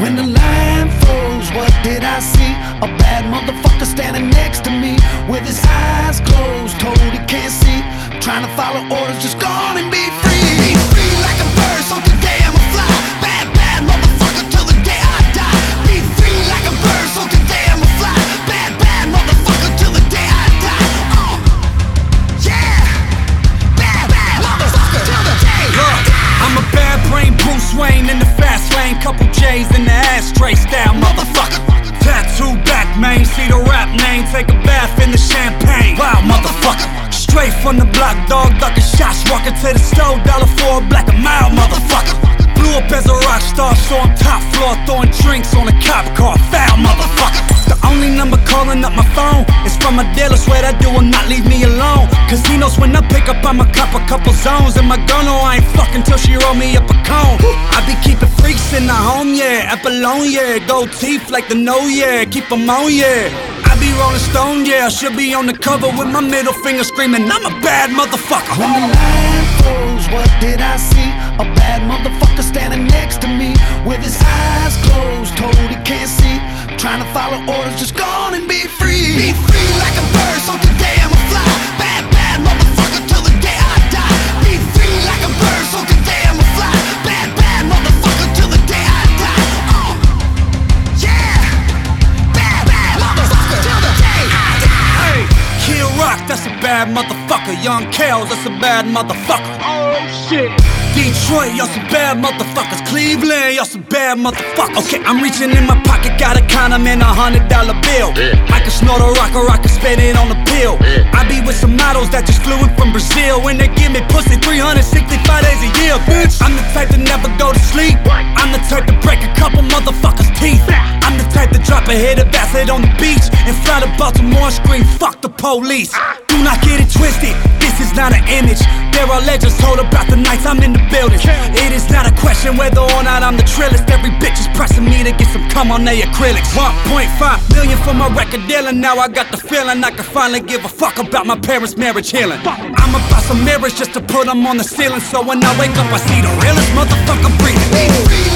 When the line froze, what did I see? A bad motherfucker standing next to me with his eyes closed, told he can't see. Trying to follow orders, just gone and in the fast lane. Couple J's in the ashtray style, motherfucker. Tattoo back, main, see the rap name. Take a bath in the champagne. Wow, motherfucker. Straight from the block, dog, ducking shots. Walking to the store, dollar for a black a mile, motherfucker. Blew up as a rock star, so I'm top floor, throwing drinks on a cop car. Foul, motherfucker. Only number calling up my phone is from a dealer. Swear that dude will not leave me alone. Knows when I pick up, I'ma cop a couple zones. And my girl know I ain't fucking till she roll me up a cone. I be keeping freaks in the home, yeah. Apollonia, yeah. Gold teeth like the no, yeah. Keep 'em on, yeah. I be rolling stone, yeah. I should be on the cover with my middle finger screaming, I'm a bad motherfucker. Trying to follow orders, just go on and be free. Be free like a bird, so today bad motherfucker. Young Kells, that's a bad motherfucker. Oh shit. Detroit, y'all some bad motherfuckers. Cleveland, y'all some bad motherfuckers. Okay, I'm reaching in my pocket, got a condom and a hundred dollar bill. I can snort a rock or I can spend it on a pill. I be with some models that just flew in from Brazil. When they give me pussy 365 days a year, bitch. I'm the type to never go to sleep. I'm the type to break a couple motherfuckers' teeth. I'm the type to drop a hit of acid on the beach and fly to Baltimore and scream, fuck the police. Not get it twisted, this is not an image. There are legends told about the nights I'm in the building. It is not a question whether or not I'm the trillest. Every bitch is pressing me to get some cum on their acrylics. 1.5 million for my record deal, and now I got the feeling I can finally give a fuck about my parents' marriage healing. I'm about some mirrors just to put them on the ceiling, so when I wake up, I see the realest motherfucker breathing.